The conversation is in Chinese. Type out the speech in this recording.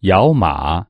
摇马。